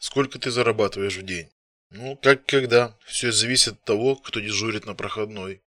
Сколько ты зарабатываешь в день? Ну, как когда. Все зависит от того, кто дежурит на проходной.